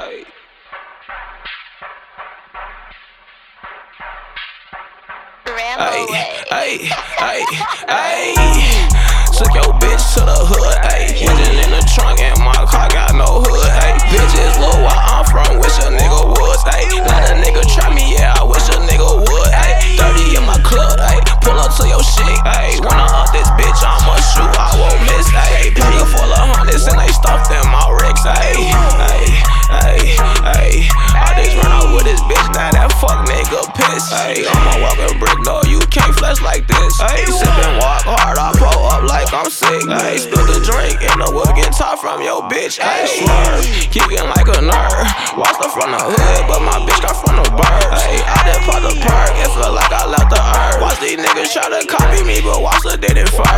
Ay. Ay, ay, ay, ay. Took your bitch to the hood, fuck nigga piss, ay. I'm a walking brick, no, you can't flex like this, ay. Sip and walk hard, I pull up like I'm sick, ay. Spill the drink in the wood, get top from your bitch, ay. Swerve, kicking like a nerd. Watched her from the hood, but my bitch got from the burbs, ay. I just popped the perk, it feel like I left the earth. Watch these niggas try to copy me, but watch the did it first,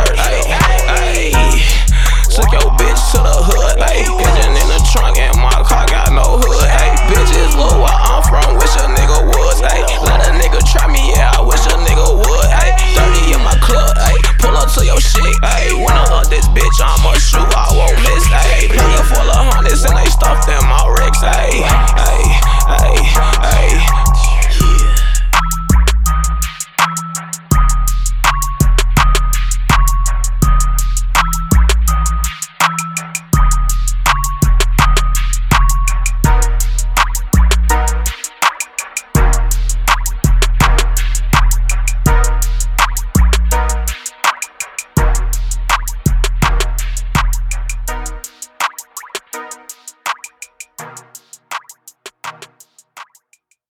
Boy, shoot